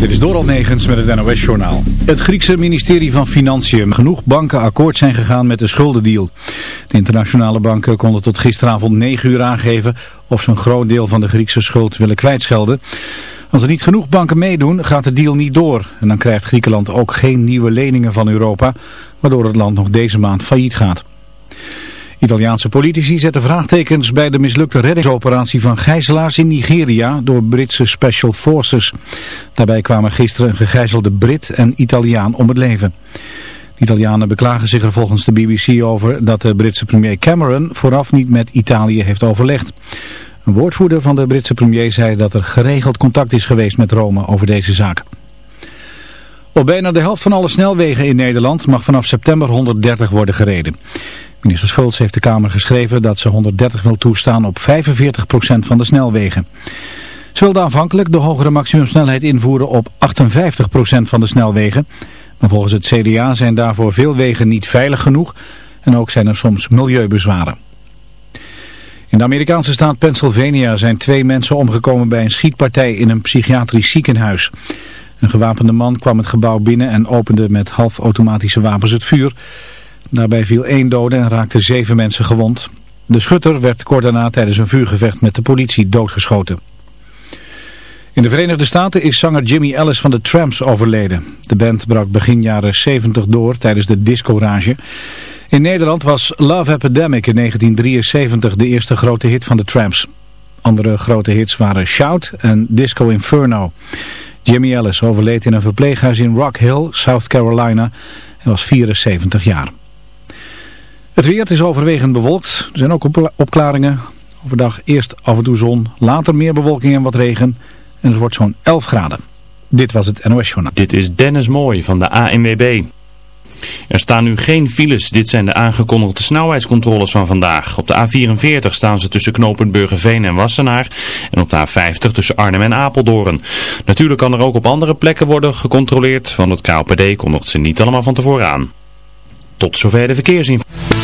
Dit is Doral Negens met het NOS-journaal. Het Griekse ministerie van Financiën. Genoeg banken akkoord zijn gegaan met de schuldendeal. De internationale banken konden tot gisteravond 9 uur aangeven of ze een groot deel van de Griekse schuld willen kwijtschelden. Als er niet genoeg banken meedoen, gaat de deal niet door. En dan krijgt Griekenland ook geen nieuwe leningen van Europa, waardoor het land nog deze maand failliet gaat. Italiaanse politici zetten vraagtekens bij de mislukte reddingsoperatie van gijzelaars in Nigeria door Britse Special Forces. Daarbij kwamen gisteren een gegijzelde Brit en Italiaan om het leven. De Italianen beklagen zich er volgens de BBC over dat de Britse premier Cameron vooraf niet met Italië heeft overlegd. Een woordvoerder van de Britse premier zei dat er geregeld contact is geweest met Rome over deze zaak. Op bijna de helft van alle snelwegen in Nederland mag vanaf september 130 worden gereden. Minister Schultz heeft de Kamer geschreven dat ze 130 wil toestaan op 45% van de snelwegen. Ze wilde aanvankelijk de hogere maximumsnelheid invoeren op 58% van de snelwegen. Maar volgens het CDA zijn daarvoor veel wegen niet veilig genoeg en ook zijn er soms milieubezwaren. In de Amerikaanse staat Pennsylvania zijn twee mensen omgekomen bij een schietpartij in een psychiatrisch ziekenhuis. Een gewapende man kwam het gebouw binnen en opende met halfautomatische wapens het vuur. Daarbij viel één dode en raakte zeven mensen gewond. De schutter werd kort daarna tijdens een vuurgevecht met de politie doodgeschoten. In de Verenigde Staten is zanger Jimmy Ellis van de Tramps overleden. De band brak begin jaren 70 door tijdens de discorage. In Nederland was Love Epidemic in 1973 de eerste grote hit van de Tramps. Andere grote hits waren Shout en Disco Inferno. Jimmy Ellis overleed in een verpleeghuis in Rock Hill, South Carolina. Hij was 74 jaar. Het weer is overwegend bewolkt. Er zijn ook opklaringen. Overdag eerst af en toe zon, later meer bewolking en wat regen. En het wordt zo'n 11 graden. Dit was het NOS Journaal. Dit is Dennis Mooi van de ANWB. Er staan nu geen files. Dit zijn de aangekondigde snelheidscontroles van vandaag. Op de A44 staan ze tussen knooppunt Burgerveen en Wassenaar. En op de A50 tussen Arnhem en Apeldoorn. Natuurlijk kan er ook op andere plekken worden gecontroleerd. Van het KLPD kondigt ze niet allemaal van tevoren aan. Tot zover de verkeersinformatie.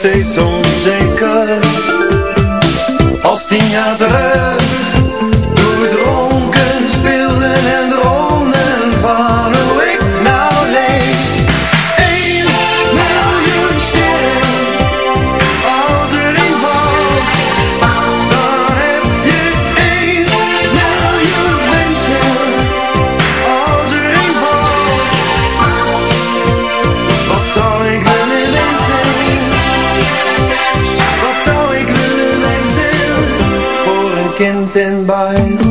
steeds om. broken, thin by.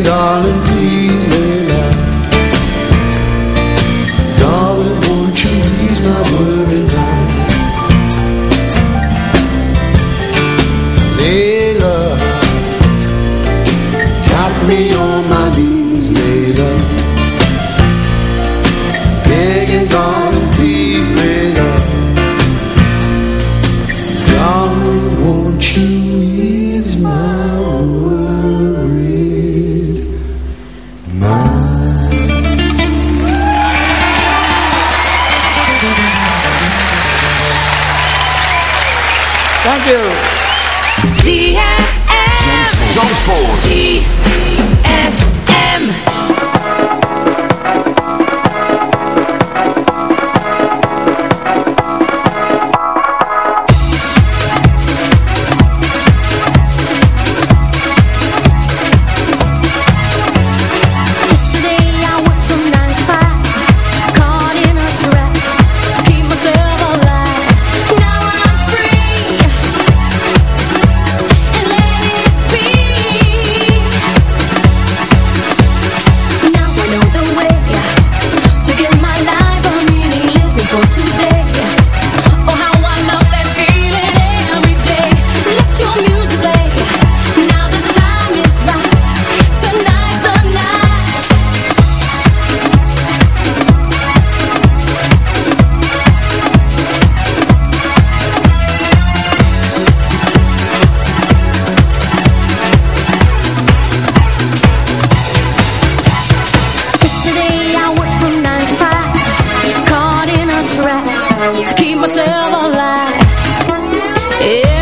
Darling, silver light. Yeah.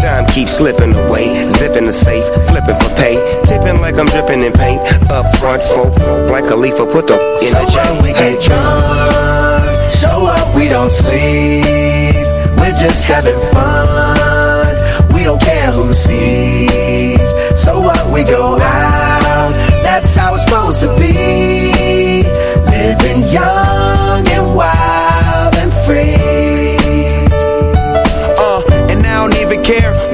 Time keeps slipping away. Zipping the safe, flipping for pay. Tipping like I'm dripping in paint. Up front, folk, folk like a leaf, put the in So a what, we get drunk. So what, we don't sleep. We're just having fun. We don't care who sees. So what, we go out. That's how it's supposed to be. Living young and wild care.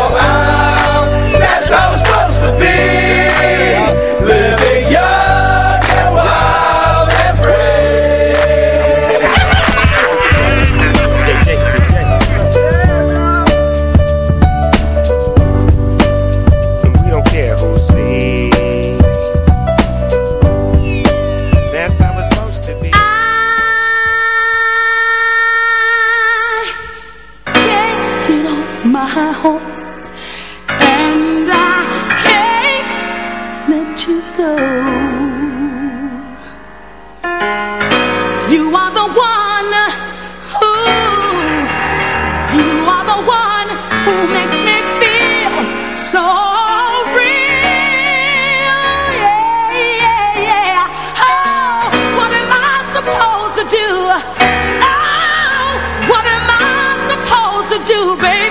be. Baby,